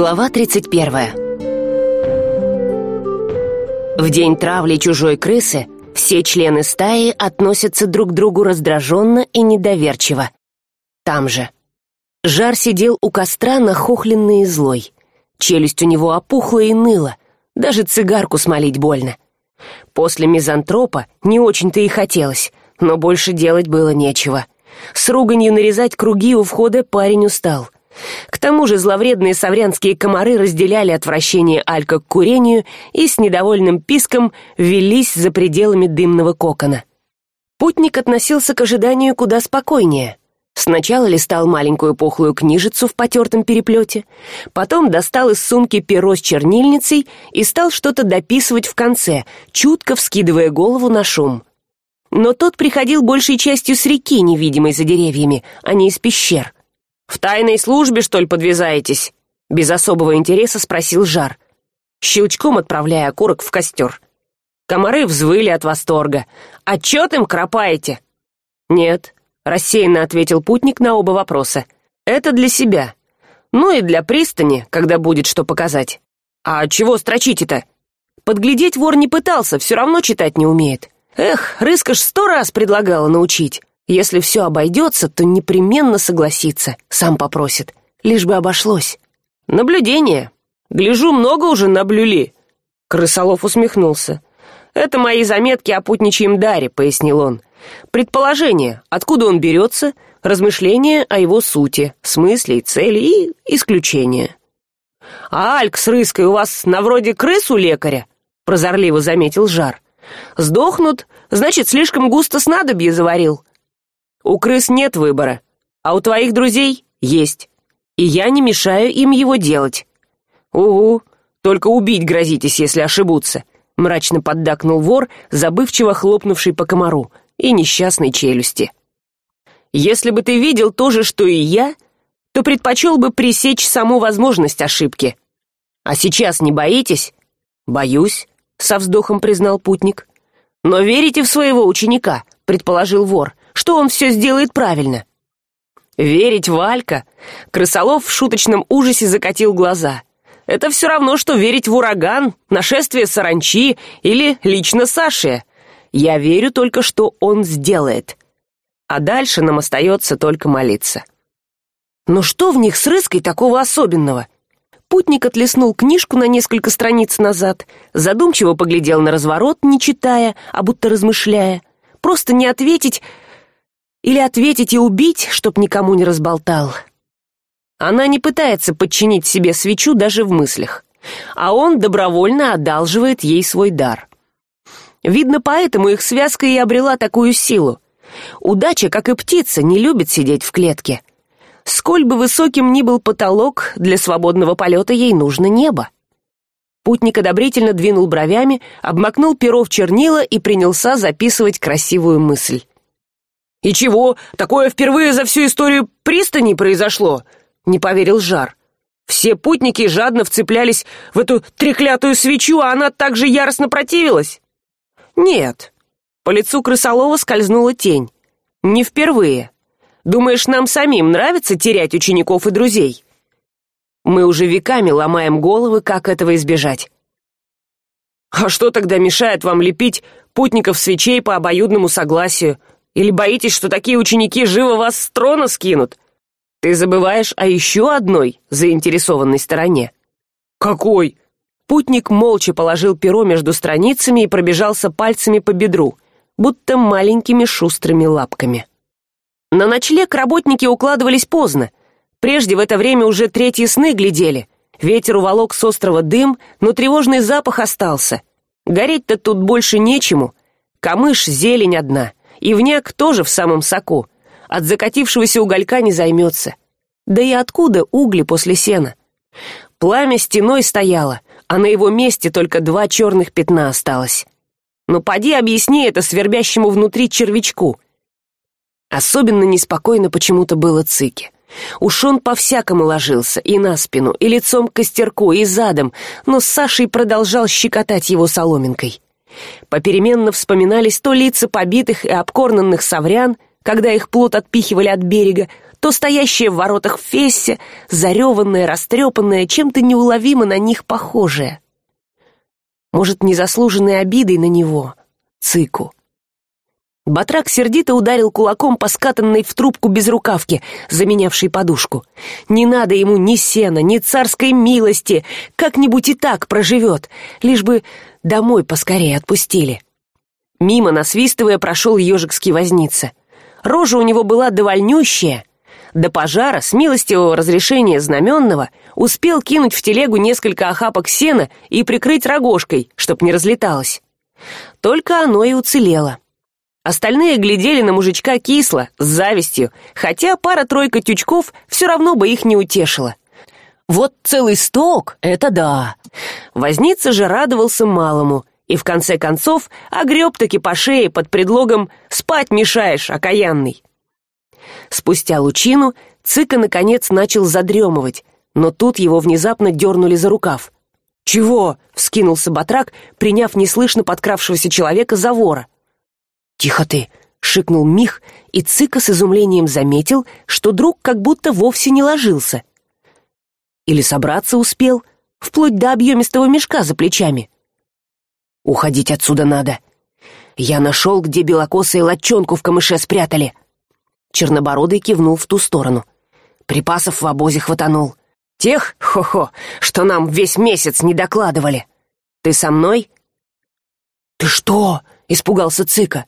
Глава 31 В день травли чужой крысы все члены стаи относятся друг к другу раздраженно и недоверчиво. Там же. Жар сидел у костра нахохленный и злой. Челюсть у него опухла и ныла, даже цигарку смолить больно. После мизантропа не очень-то и хотелось, но больше делать было нечего. С руганью нарезать круги у входа парень устал — к тому же зловредные саврянские комары разделяли отвращение алька к курению и с недовольным писком велись за пределами дымного кокона. Путник относился к ожиданию куда спокойнее. Сначала листал маленькую пухлую книжицу в потертом переплете потом достал из сумки перо с чернильницей и стал что то дописывать в конце чутко вскидывая голову на шум. Но тот приходил большей частью с реки невидимой за деревьями а не из пещер в тайной службе что ли подвязаетесь? Без особого интереса спросил жар щелчком отправляя окурок в костер. Комары взвыли от восторга. Отчет им кропаете? Нет рассеянно ответил путник на оба вопроса. Это для себя. Ну и для пристани когда будет что показать а чего строчите то подглядеть вор не пытался все равно читать не умеет. Эх рыскаш сто раз предлагала научить если все обойдется то непременно согласится сам попросит. Лишь бы обошлось. Наблюдение. Гляжу много уже наблюли. Крысолов усмехнулся. Это мои заметки о путничьем даре пояснил он. Предположение откуда он берется размышления о его сути смысле и цели и исключения. А альк с рыской у вас на вроде крыс у лекаря прозорливо заметил жар. Сдохнут значит слишком густо снадобье заварил у крыс нет выбора а у твоих друзей есть и я не мешаю им его делать угу только убить грозитесь если ошибутся мрачно поддакнул вор забывчиво хлопнувший по комару и несчастной челюсти. Если бы ты видел то же что и я то предпочел бы пресечь саму возможность ошибки. А сейчас не боитесь? Боюсь со вздохом признал путник. Но верите в своего ученика предположил вор что он все сделает правильно. Верить валька крысолов в шуточном ужасе закатил глаза. Это все равно что верить в ураган нашествие саранчи или лично саше. Я верю только что он сделает. А дальше нам остается только молиться. Но что в них с рыской такого особенного? Путник отлеснул книжку на несколько страниц назад задумчиво поглядел на разворот не читая а будто размышляя. Просто не ответить или ответить и убить чтоб никому не разболтал. Она не пытается подчинить себе свечу даже в мыслях а он добровольно одалживает ей свой дар. Видно поэтому их связка и обрела такую силу. Удача как и птица не любит сидеть в клетке. Сколь бы высоким ни был потолок для свободного полета ей нужно небо. Путник одобрительно двинул бровями обмакнул перо в чернила и принялся записывать красивую мысль и чего? Такое впервые за всю историю пристани произошло не поверил жар. Все путники жадно вцеплялись в эту треклятую свечу а она так же яростно противилась? Нет по лицу крысолова скользнула тень. Не впервые. Думаешь нам самим нравится терять учеников и друзей? Мы уже веками ломаем головы как этого избежать а что тогда мешает вам лепить путников свечей по обоюдному согласию или боитесь что такие ученики живо вас с трона скинут? Ты забываешь о еще одной заинтересованной стороне какой? Путник молча положил перо между страницами и пробежался пальцами по бедру будто маленькими шустрыми лапками. На ночлег работники укладывались поздно. Прежде в это время уже третьи сны глядели. Ветер уволок с острова дым но тревожный запах остался. Гореть то тут больше нечему. Камыш зелень одна и вняк тоже в самом соку. От закатившегося уголька не займется. Да и откуда угли после сена? Пламя стеной стояло а на его месте только два черных пятна осталось. Но поди объясни это свербящему внутри червячку. Особенно неспокойно почему то было цике. Уж он по всякому ложился и на спину и лицом к костерку и задом но с сашей продолжал щекотать его соломинкой попеременно вспоминались то лица побитых и обкорнанных саврян когда их плот отпихивали от берега то стоящая в воротах фессе зареванная растрепанная чем то неуловимо на них похожая может незаслуженной обидой на него цику. Батрак сердито ударил кулаком по скатанной в трубку безрукавке заменявшей подушку. Не надо ему ни сена ни царской милости! Как нибудь и так проживет! Лишь бы домой поскорее отпустили. Мимо насвистывая прошел ежикский возница. Рожа у него была довольнющая. До пожара с милостивого разрешения знаменного успел кинуть в телегу несколько охапок сена и прикрыть рогожкой чтоб не разлеталось. Только оно и уцелело. Остальные глядели на мужичка кисло с завистью хотя пара тройка тючков все равно бы их не утешила вот целый сток это да возница же радовался малому и в конце концов огреб таки по шее под предлогом спать мешаешь окаянный спустя лучину цыка наконец начал задремывать но тут его внезапно дернули за рукав. Чего вскинулся батрак приняв неслышно подкравшегося человека за вора. Тихо ты шикнул мих и цыка с изумлением заметил что друг как будто вовсе не ложился или собраться успел вплоть до объемистого мешка за плечами. Уходить отсюда надо. Я нашел где белокосые латчонку в камыше спрятали. Чернобородый кивнул в ту сторону. Припасов в обозе хватанул. Тех хо хо что нам весь месяц не докладывали. Ты со мной? Ты что? Испугался цыка.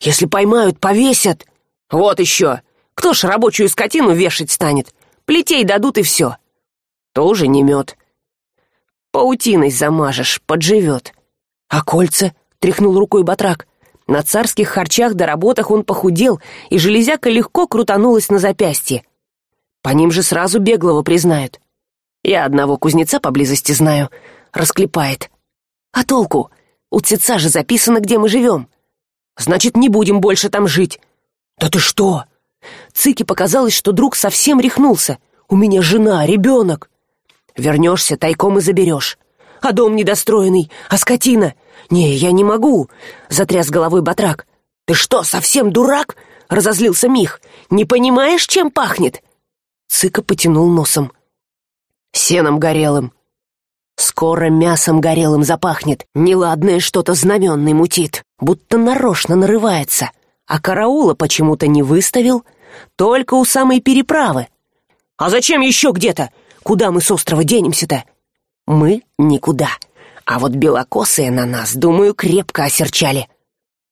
Если поймают повесят. Вот еще. Кто ж рабочую скотину вешать станет? Плетей дадут и все тоже не мед паутиной замажешь подживет а кольца? Тряхнул рукой батрак. На царских харчах до работах он похудел и железяка легко крутанулась на запястье. По ним же сразу беглого признают. Я одного кузнеца поблизости знаю. Расклепает. А толку? У цица же записано где мы живем значит не будем больше там жить. Да ты что? Цике показалось что друг совсем рехнулся. У меня жена ребенок вернешься тайком и заберешь. А дом недостроенный а скотина. Не я не могу затряс головой батрак. Ты что совсем дурак разозлился мих. Не понимаешь чем пахнет? Цыка потянул носом. Сеном горелым. Скоро мясом горелым запахнет. Неладное что то знаменный мутит. Будто нарочно нарывается. А караула почему то не выставил. Только у самой переправы. А зачем еще где то куда мы с острова денемся то мы никуда. А вот белокосые на нас думаю крепко осерчали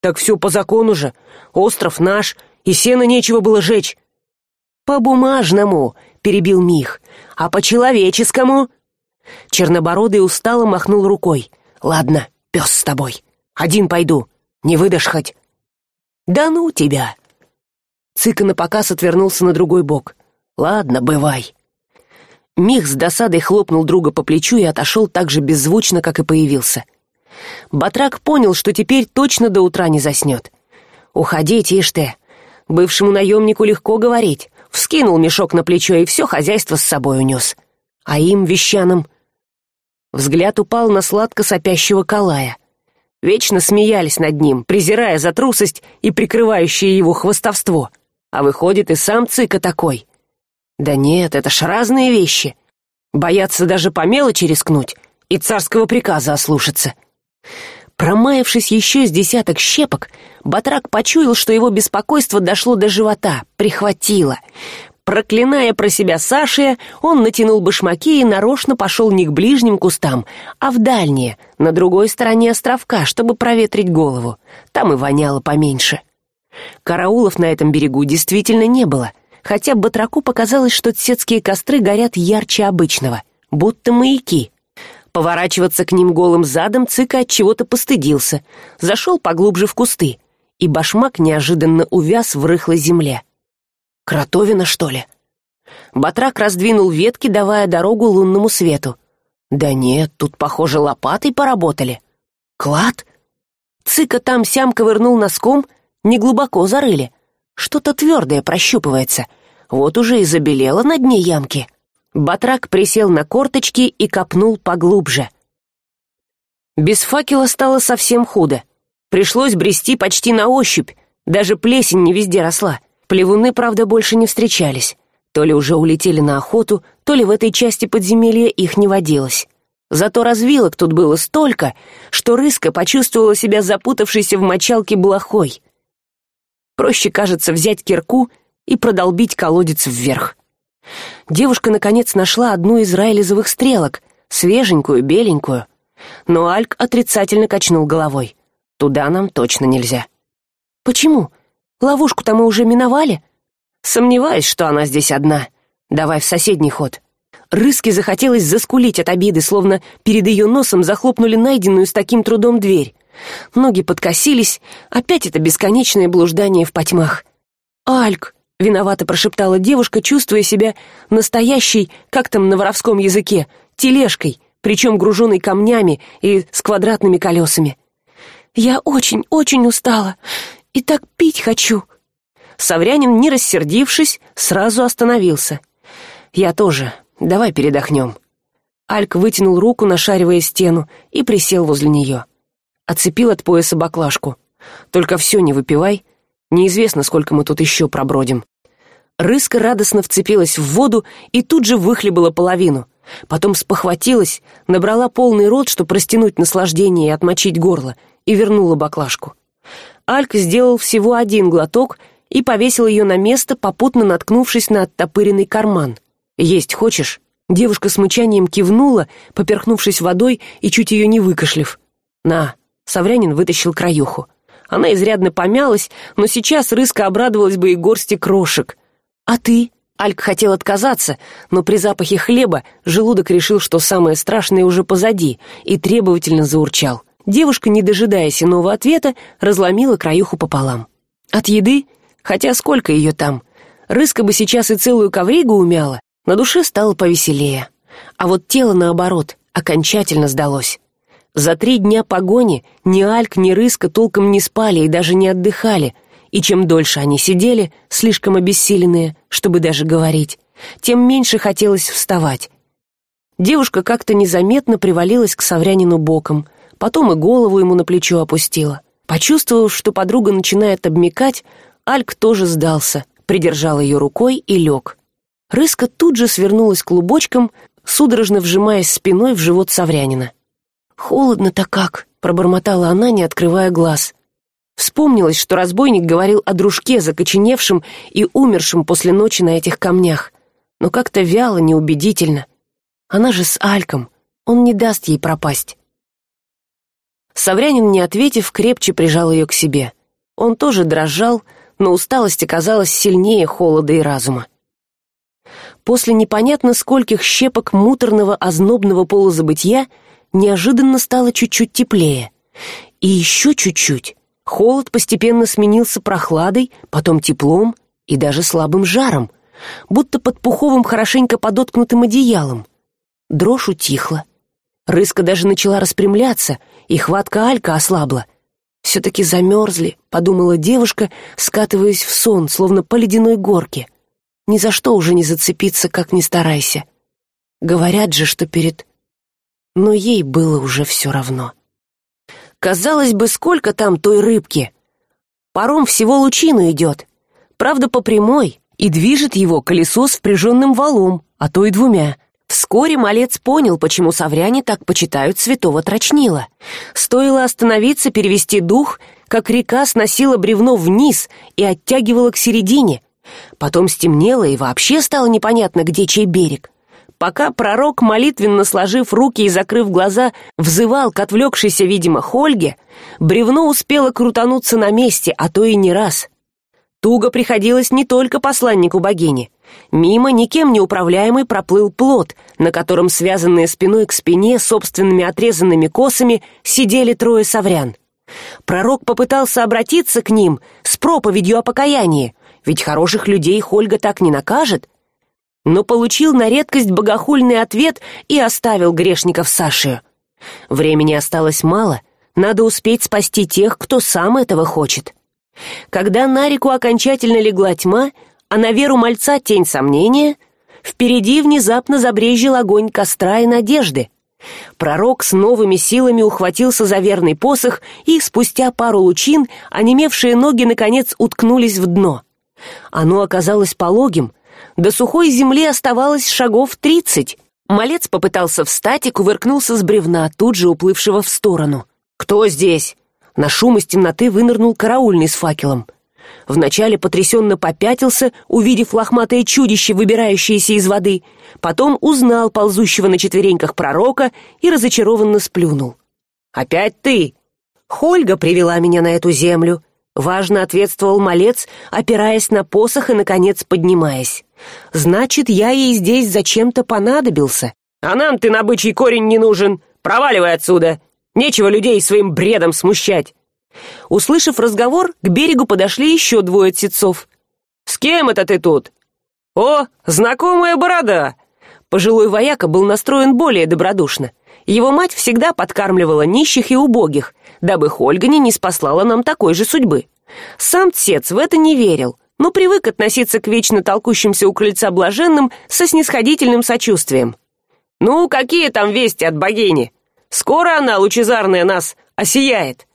так все по закону же. Остров наш и сено нечего было жечь по бумажному перебил мих. А по человеческому? Чернобородый устало махнул рукой. Ладно пес с тобой. Один пойду. Не выдашь хоть да ну тебя! Цыка напоказ отвернулся на другой бок. Ладно бывай мих с досадой хлопнул друга по плечу и отошел так же беззвучно как и появился. Батрак понял что теперь точно до утра не заснет уходить ишь ты. Бывшему наемнику легко говорить. Вскинул мешок на плечо и все хозяйство с собой унес а им вещаным взгляд упал на сладко сопящего калая. Вечно смеялись над ним презирая за трусость и прикрывающее его хвостовство. А выходит и сам цыка такой да нет это ж разные вещи. Боятся даже по мелочи рискнуть и царского приказа ослушаться промаявшись еще с десяток щепок батрак почуял что его беспокойство дошло до живота прихватило. Проклиная про себя сашия он натянул башмаки и нарочно пошел не к ближним кустам а в дальние на другой стороне островка чтобы проветрить голову. Там и воняло поменьше. Караулов на этом берегу действительно не было хотя батраку показалось что тсетские костры горят ярче обычного будто маяки. Поворачиваться к ним голым задом цыка от чего то постыдился зашел поглубже в кусты и башмак неожиданно увяз в рыхлой земле. Кротовина что ли? Батрак раздвинул ветки давая дорогу лунному свету. Да нет тут похоже лопатой поработали клад? Цыка там сям ковырнул носком неглубоко зарыли. Что то твердое прощупывается вот уже и забелело на дне ямки. Батрак присел на корточки и копнул поглубже. Без факела стало совсем худо. Пришлось брести почти на ощупь. Даже плесень не везде росла. Плевуны правда больше не встречались. То ли уже улетели на охоту то ли в этой части подземелья их не водилось. Зато развилок тут было столько что рыска почувствовала себя запутавшейся в мочалке блохой. Проще кажется взять кирку и продолбить колодец вверх. Девушка наконец нашла одну из райлизовых стрелок свеженькую беленькую. Но альк отрицательно качнул головой. Туда нам точно нельзя почему? Ловушку то мы уже миновали? Сомневаюсь что она здесь одна. Давай в соседний ход рыске захотелось заскулить от обиды словно перед ее носом захлопнули найденную с таким трудом дверь. Ноги подкосились опять это бесконечное блуждание в потьмах. Альк виновато прошептала девушка чувствуя себя настоящей как там на воровском языке тележкой причем груженной камнями и с квадратными колесами я очень очень устала и так пить хочу саврянин не рассердившись сразу остановился. Я тоже. Давай передохнем альк вытянул руку нашаривая стену и присел возле нее оцепил от пояса баклажку. Только все не выпивай неизвестно сколько мы тут еще пробродим. Рыска радостно вцепилась в воду и тут же выхлебала половину. Потом спохватилась набрала полный рот чтобы растянуть наслаждение и отмочить горло и вернула баклажку. Альк сделал всего один глоток и повесил ее на место попутно наткнувшись на оттопыренный карман. Есть хочешь? Девушка с мычанием кивнула поперхнувшись водой и чуть ее не выкашлив на саврянин вытащил краюху она изрядно помялась но сейчас рыска обрадовалась бы и горсти крошек. А ты? Альк хотел отказаться но при запахе хлеба желудок решил что самое страшное уже позади и требовательно заурчал. Девушка не дожидаясь иного ответа разломила краюху пополам. От еды? Хотя сколько ее там? Рыска бы сейчас и целую ковригу умяла на душе стало повеселее. А вот тело наоборот окончательно сдалось за три дня погони ни альк ни рыска толком не спали и даже не отдыхали. И чем дольше они сидели слишком обессиленные чтобы даже говорить тем меньше хотелось вставать. Девушка как то незаметно привалилась к саврянину боком потом и голову ему на плечо опустила. Почувствовав что подруга начинает обмекать альк тоже сдался придержал ее рукой и лег. Рыска тут же свернулась клубочком судорожно вжимаясь спиной в живот саврянина холодно то как пробормотала она не открывая глаз. Вспомнилось что разбойник говорил о дружке закоченевшем и умершем после ночи на этих камнях. Но как то вяло неубедительно. Она же с альком он не даст ей пропасть. Саврянин не ответив крепче прижал ее к себе. Он тоже дрожал но усталость оказалась сильнее холода и разума. После непонятно скольких щепок муторного ознобного полузабытия неожиданно стало чуть чуть теплее. И еще чуть чуть холод постепенно сменился прохладой потом теплом и даже слабым жаром будто под пуховым хорошенько подоткнутым одеялом. Дрожь утихла. Рыска даже начала распрямляться и хватка алька ослабла. Все таки замерзли подумала девушка скатываясь в сон словно по ледяной горке. Ни за что уже не зацепиться как ни старайся. Говорят же что перед но ей было уже все равно. Казалось бы сколько там той рыбки? Паром всего лучину идет правда по прямой и движет его колесо с впряженным валом а то и двумя. Вскоре малец понял почему савряне так почитают святого трочнила. Стоило остановиться перевести дух как река сносила бревно вниз и оттягивала к середине. Потом стемнело и вообще стало непонятно где чей берег пока пророк молитвенно сложив руки и закрыв глаза взывал к отвлекшейся видимо хольге бревно успело крутануться на месте а то и не раз. Туго приходилось не только посланнику богини. Мимо никем не управляемый проплыл плод на котором связанные спиной к спине собственными отрезанными косами сидели трое саврян пророк попытался обратиться к ним с проповедью о покаянии ведь хороших людей хольга так не накажет но получил на редкость богохульный ответ и оставил грешников саши времени осталось мало надо успеть спасти тех кто сам этого хочет. Когда на реку окончательно легла тьма а на веру мальца тень сомнения впереди внезапно забрезжил огонь костра и надежды. Пророк с новыми силами ухватился за верный посох и спустя пару лучин онемевшие ноги наконец уткнулись в дно. Оно оказалось пологим до сухой земли оставалось шагов тридцать. Малец попытался встать и кувыркнулся с бревна тут же уплывшего в сторону. Кто здесь? На шум из темноты вынырнул караульный с факелом. Вначале потрясенно попятился увидев лохматое чудище выбирающееся из воды потом узнал ползущего на четвереньках пророка и разочарованно сплюнул. Опять ты! Хольга привела меня на эту землю важно ответствовал малец опираясь на посох и наконец поднимаясь. Значит я ей здесь зачем то понадобился. А нам ты на бычий корень не нужен. Проваливай отсюда. Нечего людей своим бредом смущать. Услышав разговор к берегу подошли еще двое тсецов с кем это ты тут? О знакомая борода! Пожилой вояка был настроен более добродушно его мать всегда подкармливала нищих и убогих дабы хольгани не спаслала нам такой же судьбы. Сам тсец в это не верил но привык относиться к вечно толкущимся у крыльца блаженным со снисходительным сочувствием. Ну какие там вести от богини? Скоро она лучезарная нас осияет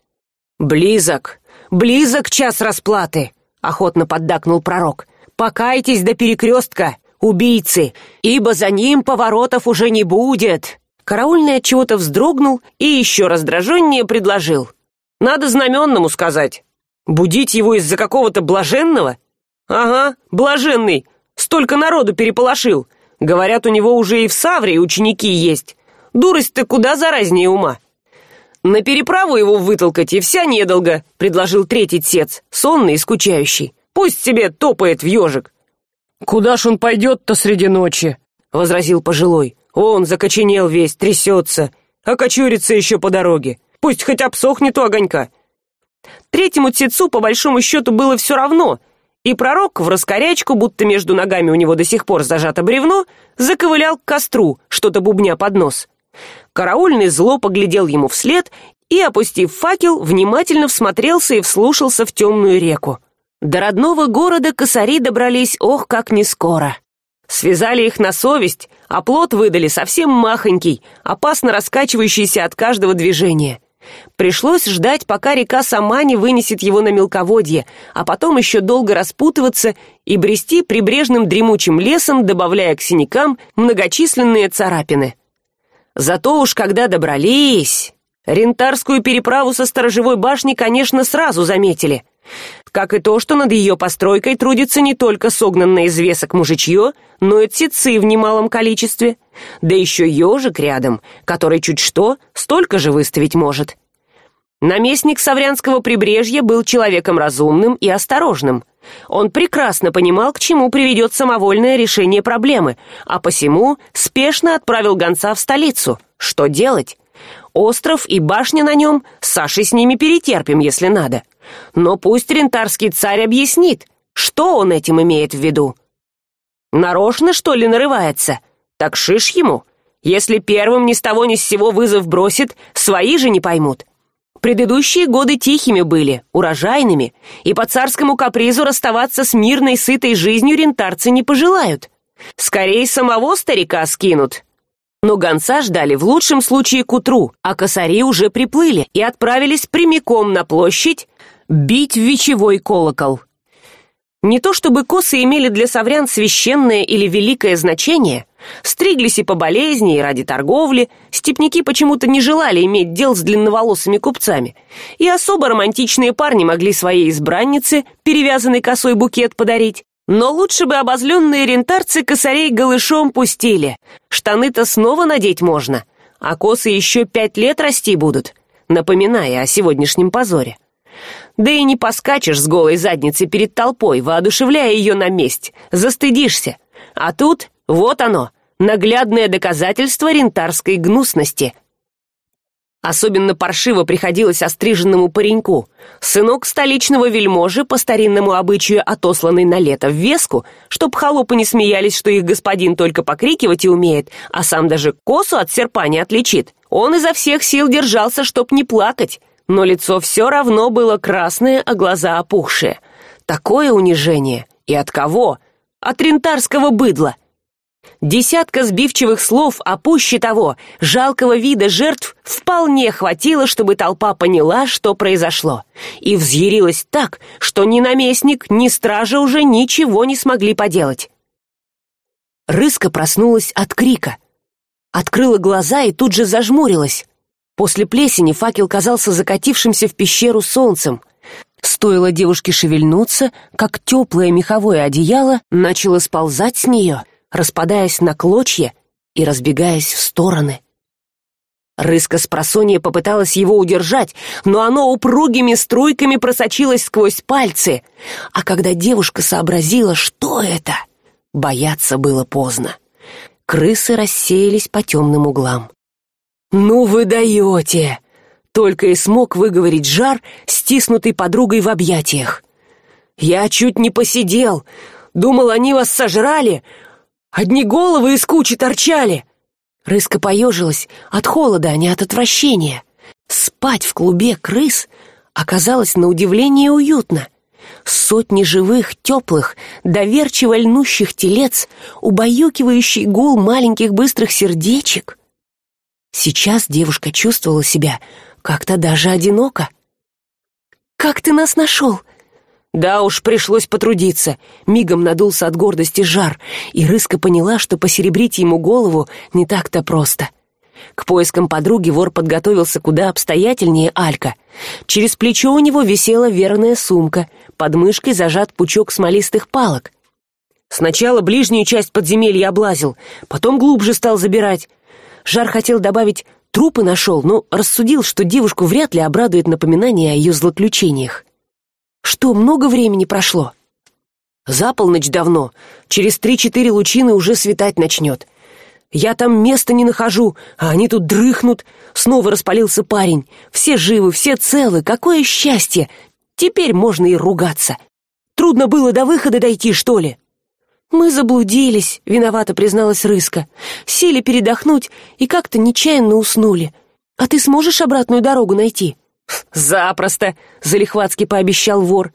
близок близок час расплаты охотно поддакнул пророк. Покайтесь до перекрестка убийцы ибо за ним поворотов уже не будет караульный от чего то вздрогнул и еще раздраженнее предложил. Надо знаменному сказать. Будить его из за какого то блаженного? Ага блаженный. Столько народу переполошил. Говорят у него уже и в савре ученики есть. Дурость ты куда заразнее ума на переправу его вытолкать и вся недолго предложил третий тец сонный и скучающий. Пусть себе топает в ежик куда ж он пойдет то среди ночи возразил пожилой он закоченел весь трясется окочурится еще по дороге. Пусть хоть обсохнет у огонька. Третьему тецу по большому счету было все равно. И пророк в раскорячку будто между ногами у него до сих пор зажато бревно заковылял к костру что то бубня под нос. Караульный зло поглядел ему вслед и опустив факел внимательно всмотрелся и вслушался в темную реку. До родного города косари добрались ох как не скоро. Связали их на совесть а плод выдали совсем махонький опасно раскачивающийся от каждого движения. Пришлось ждать пока река сама не вынесет его на мелководье а потом еще долго распутываться и брести прибрежным дремучим лесом добавляя к синякам многочисленные царапины. Зато уж когда добрались! Рентарскую переправу со сторожевой башни конечно сразу заметили. Как и то что над ее постройкой трудится не только согнанное из весок мужичье но и птицы в немалом количестве. Да еще ежик рядом который чуть что столько же выставить может. Наместник саврянского прибрежья был человеком разумным и осторожным. Он прекрасно понимал к чему приведет самовольное решение проблемы а посему спешно отправил гонца в столицу. Что делать? Остров и башня на нем сашей с ними перетерпим если надо. Но пусть рентарский царь объяснит что он этим имеет в виду нарочно что ли нарывается? Так шиш ему. Если первым ни с того ни с сего вызов бросит свои же не поймут. Предыдущие годы тихими были урожайными и по царскому капризу расставаться с мирной сытой жизнью рентарцы не пожелают. Скорее самого старика скинут. Но гонца ждали в лучшем случае к утру а косари уже приплыли и отправились прямиком на площадь бить в вечевой колокол не то чтобы косы имели для саврян священное или великое значение. Стриглись и по болезни и ради торговли. Степняки почему то не желали иметь дел с длинноволосыми купцами. И особо романтичные парни могли своей избраннице перевязанный косой букет подарить. Но лучше бы обозленные рентарцы косарей голышом пустили. Штаны то снова надеть можно а косы еще пять лет расти будут напоминая о сегодняшнем позоре да и не поскачешь с голой задницей перед толпой воодушевляя ее на месть. Застыдишься. А тут вот оно наглядное доказательство рентарской гнусности. Особенно паршиво приходилось остриженному пареньку. Сынок столичного вельможи по старинному обычаю отосланный на лето в веску чтоб холопы не смеялись что их господин только покрикивать и умеет а сам даже косу от серпа не отличит. Он изо всех сил держался чтоб не плакать но лицо все равно было красное а глаза опухшие. Такое унижение? И от кого? От рентарского быдла. Десятка сбивчивых слов а пуще того жалкого вида жертв вполне хватило чтобы толпа поняла что произошло. И взъярилась так что ни наместник ни стража уже ничего не смогли поделать. Рыска проснулась от крика. Открыла глаза и тут же зажмурилась после плесени факел казался закатившимся в пещеру солнцем. Стоило девушке шевельнуться как теплое меховое одеяло начало сползать с нее распадаясь на клочья и разбегаясь в стороны. Рыска с просонья попыталась его удержать но оно упругими струйками просочилось сквозь пальцы. А когда девушка сообразила что это бояться было поздно. Крысы рассеялись по темным углам ну вы даете! Только и смог выговорить жар стиснутый подругой в объятиях. Я чуть не посидел. Думал они вас сожрали. Одни головы из кучи торчали рыска поежилась от холода а не от отвращения. Спать в клубе крыс оказалось на удивление уютно. Сотни живых теплых доверчиво льнущих телец убаюкивающий гул маленьких быстрых сердечек сейчас девушка чувствовала себя как то даже одиноко. Как ты нас нашел? Да уж пришлось потрудиться мигом надулся от гордости жар и рыска поняла что посеребрить ему голову не так то просто. К поискам подруги вор подготовился куда обстоятельнее алька. Через плечо у него висела верная сумка под мышкой зажат пучок смолистых палок. Сначала ближнюю часть подземелья облазил потом глубже стал забирать жар хотел добавить трупы нашел но рассудил что девушку вряд ли обрадует напоминание о ее злоключениях. Что много времени прошло? За полночь давно. Через три четыре лучины уже светать начнет я там места не нахожу а они тут дрыхнут. Снова распалился парень. Все живы все целы. Какое счастье! Теперь можно и ругаться. Трудно было до выхода дойти что ли мы заблудились виновато призналась рыска. Сели передохнуть и как то нечаянно уснули. А ты сможешь обратную дорогу найти? Запросто залихватски пообещал вор.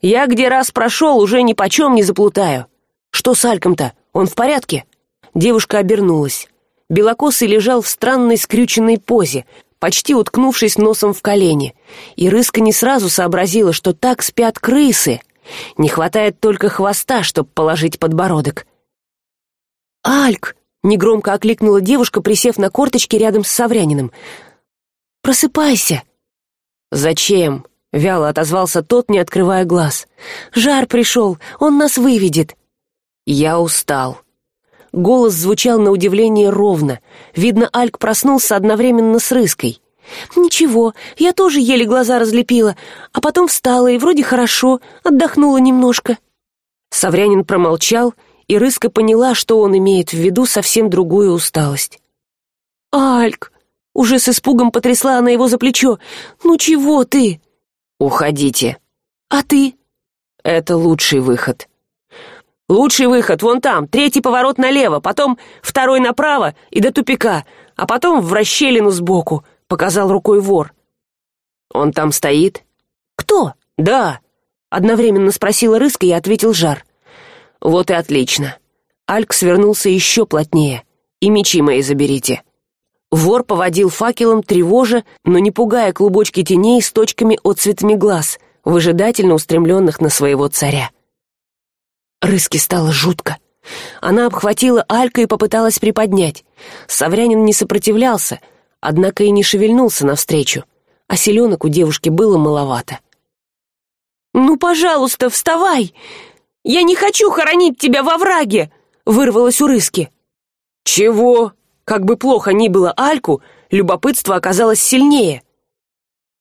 Я где раз прошел уже ни почем не заплутаю. Что с альком то он в порядке? Девушка обернулась. Белокосый лежал в странной скрюченной позе почти уткнувшись носом в колени. И рыска не сразу сообразила что так спят крысы не хватает только хвоста чтоб положить подбородок. Альк негромко окликнула девушка присев на корточки рядом с савряниным. Просыпайся! Зачем вяло отозвался тот не открывая глаз. Жар пришел он нас выведет! Я устал! Голос звучал на удивление ровно. Видно альк проснулся одновременно с рыской ничего я тоже еле глаза разлепила а потом встала и вроде хорошо отдохнула немножко саврянин промолчал и рыска поняла что он имеет в виду совсем другую усталость. Альк уже с испугом потрясла она его за плечо. Ну чего ты? Уходите а ты? Это лучший выход лучший выход. Вон там. Третий поворот налево потом второй направо и до тупика а потом в расщелину сбоку показал рукой вор. Он там стоит? Кто? Да одновременно спросила рыска и ответил жар. Вот и отлично альк свернулся еще плотнее. И мечи мои заберите вор поводил факелом тревожа но не пугая клубочки теней с точками отцветами глаз выжидательно устремленных на своего царя. Рыске стало жутко. Она обхватила алька и попыталась приподнять. Саврянин не сопротивлялся однако и не шевельнулся навстречу а селенок у девушки было маловато. Ну пожалуйста вставай! Я не хочу хоронить тебя во враге вырвалось у рыски. Чего? Как бы плохо ни было альку любопытство оказалось сильнее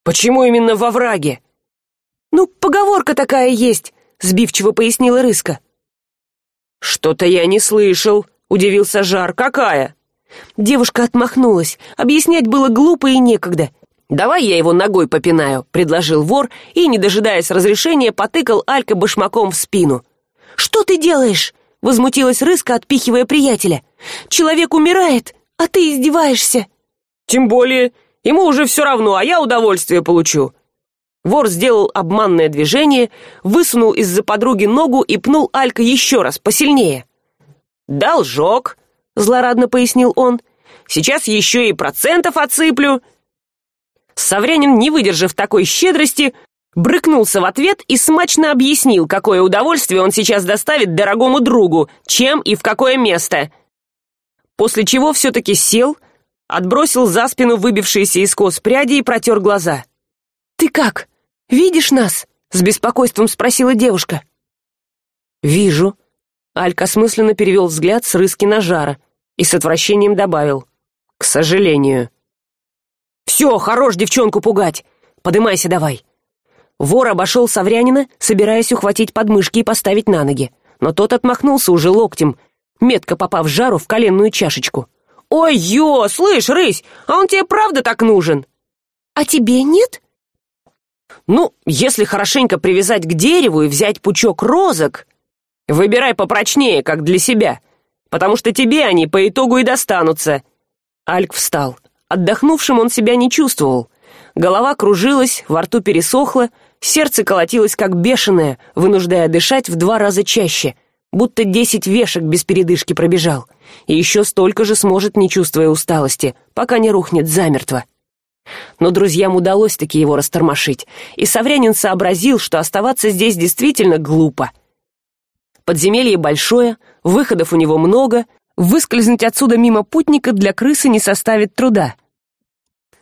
почему именно во враге? Ну поговорка такая есть сбивчиво пояснила рыска. Что то я не слышал удивился жар. Какая девушка отмахнулась. Объяснять было глупо и некогда. Давай я его ногой попинаю предложил вор и не дожидаясь разрешения потыкал алька башмаком в спину. Что ты делаешь возмутилась рыска отпихивая приятеля. Человек умирает а ты издеваешься тем более ему уже все равно а я удовольствие получу вор сделал обманное движение высунул из за подруги ногу и пнул алька еще раз посильнее. Должок злорадно пояснил он. Сейчас еще и процентов отсыплю саврянин не выдержав такой щедрости брыкнулся в ответ и смачно объяснил какое удовольствие он сейчас доставит дорогому другу чем и в какое место. После чего все таки сел отбросил за спину выбившиеся из кос пряди и протер глаза. Ты как? Видишь нас с беспокойством спросила девушка. Вижу алька осмысленно перевел взгляд с рыски на жара и с отвращением добавил к сожалению все хорош девчонку пугать! Подымайся давай! Вор обошел саврянина собираясь ухватить подмышки и поставить на ноги. Но тот отмахнулся уже локтем метко попав жару в коленную чашечку. Ой ё слышь рысь а он тебе правда так нужен? А тебе нет? Ну если хорошенько привязать к дереву и взять пучок розок выбирай попрочнее как для себя потому что тебе они по итогу и достанутся альк встал. Отдохнувшим он себя не чувствовал. Голова кружилась во рту пересохло сердце колотилось как бешеное вынуждая дышать в два раза чаще будто десять вешек без передышки пробежал. И еще столько же сможет не чувствуя усталости пока не рухнет замертво. Но друзьям удалось таки его растормошить и саврянин сообразил что оставаться здесь действительно глупо подземелье большое выходов у него много. Выскользнуть отсюда мимо путника для крысы не составит труда.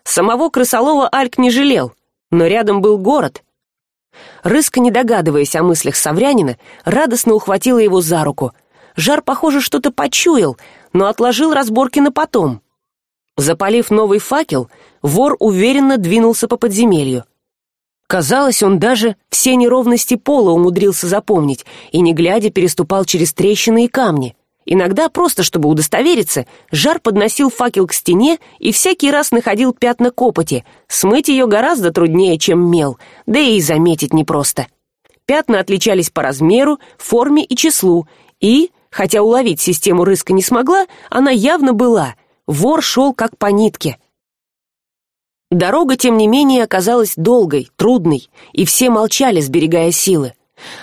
Самого крысолова альк не жалел но рядом был город. Рыска не догадываясь о мыслях саврянина радостно ухватила его за руку. Жар похоже что то почуял но отложил разборки на потом. Запалив новый факел вор уверенно двинулся по подземелью казалось он даже все неровности пола умудрился запомнить и не глядя переступал через трещины и камни. Иногда просто чтобы удостовериться жар подносил факел к стене и всякий раз находил пятна копоти. Смыть ее гораздо труднее чем мел да и заметить непросто. Пятна отличались по размеру форме и числу и хотя уловить систему рыска не смогла она явно была. Вор шел как по нитке дорога тем не менее оказалась долгой трудной и все молчали сберегая силы.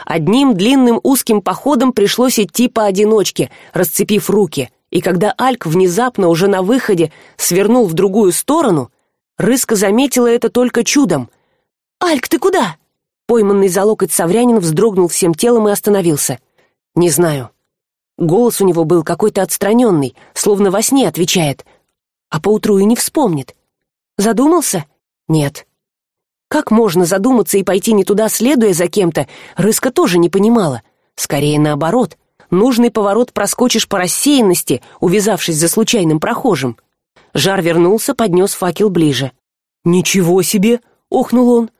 Одним длинным узким походом пришлось идти поодиночке расцепив руки и когда альк внезапно уже на выходе свернул в другую сторону рыска заметила это только чудом. Альк ты куда? Пойманный за локоть саврянин вздрогнул всем телом и остановился. Не знаю голос у него был какой то отстраненный словно во сне отвечает а поутру и не вспомнит задумался? Нет. Как можно задуматься и пойти не туда следуя за кем то рыска тоже не понимала. Скорее наоборот. Нужный поворот проскочишь по рассеянности увязавшись за случайным прохожим. Жар вернулся поднес факел ближе. Ничего себе охнул он.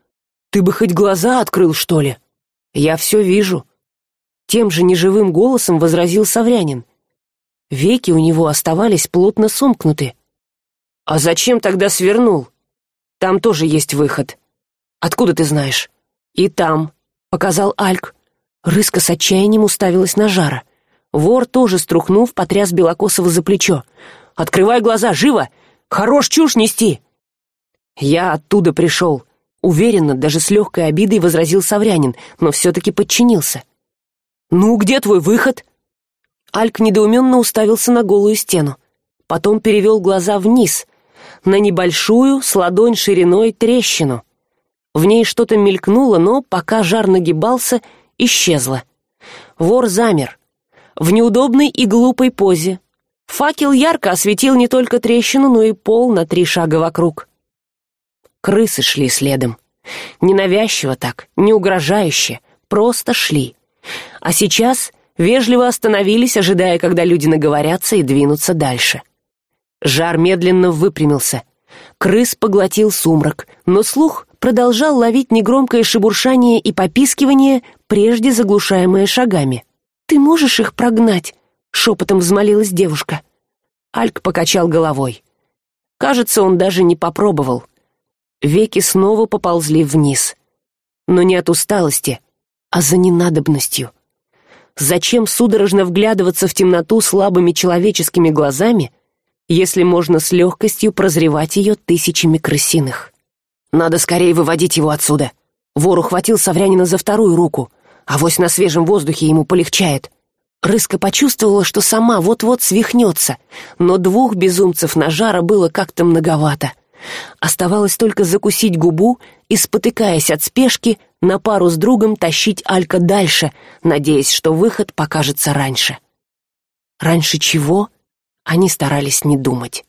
Ты бы хоть глаза открыл что ли? Я все вижу тем же неживым голосом возразил саврянин. Веки у него оставались плотно сомкнуты а зачем тогда свернул? Там тоже есть выход. Откуда ты знаешь? И там показал альк. Рыска с отчаянием уставилась на жара. Вор тоже струхнув потряс белокосова за плечо. Открывай глаза живо! Хорош чушь нести! Я оттуда пришел уверенно даже с легкой обидой возразил саврянин но все таки подчинился. Ну где твой выход? Альк недоуменно уставился на голую стену. Потом перевел глаза вниз на небольшую с ладонь шириной трещину. В ней что то мелькнуло но пока жар нагибался исчезло. Вор замер. В неудобной и глупой позе. Факел ярко осветил не только трещину но и пол на три шага вокруг. Крысы шли следом. Ненавязчиво так не угрожающе просто шли. А сейчас вежливо остановились ожидая когда люди наговорятся и двинутся дальше жар медленно выпрямился. Крыс поглотил сумрак но слух продолжал ловить негромкое шебуршание и попискивание прежде заглушаемое шагами. Ты можешь их прогнать шепотом взмолилась девушка. Альк покачал головой. Кажется он даже не попробовал. Веки снова поползли вниз. Но не от усталости а за ненадобностью. Зачем судорожно вглядываться в темноту слабыми человеческими глазами если можно с легкостью прозревать ее тысячами крысиных. Надо скорее выводить его отсюда. Вор ухватил саврянина за вторую руку а вось на свежем воздухе ему полегчает. Рыска почувствовала что сама вот вот свихнется но двух безумцев на жара было как то многовато. Оставалось только закусить губу и спотыкаясь от спешки на пару с другом тащить алька дальше надеясь что выход покажется раньше. Раньше чего они старались не думать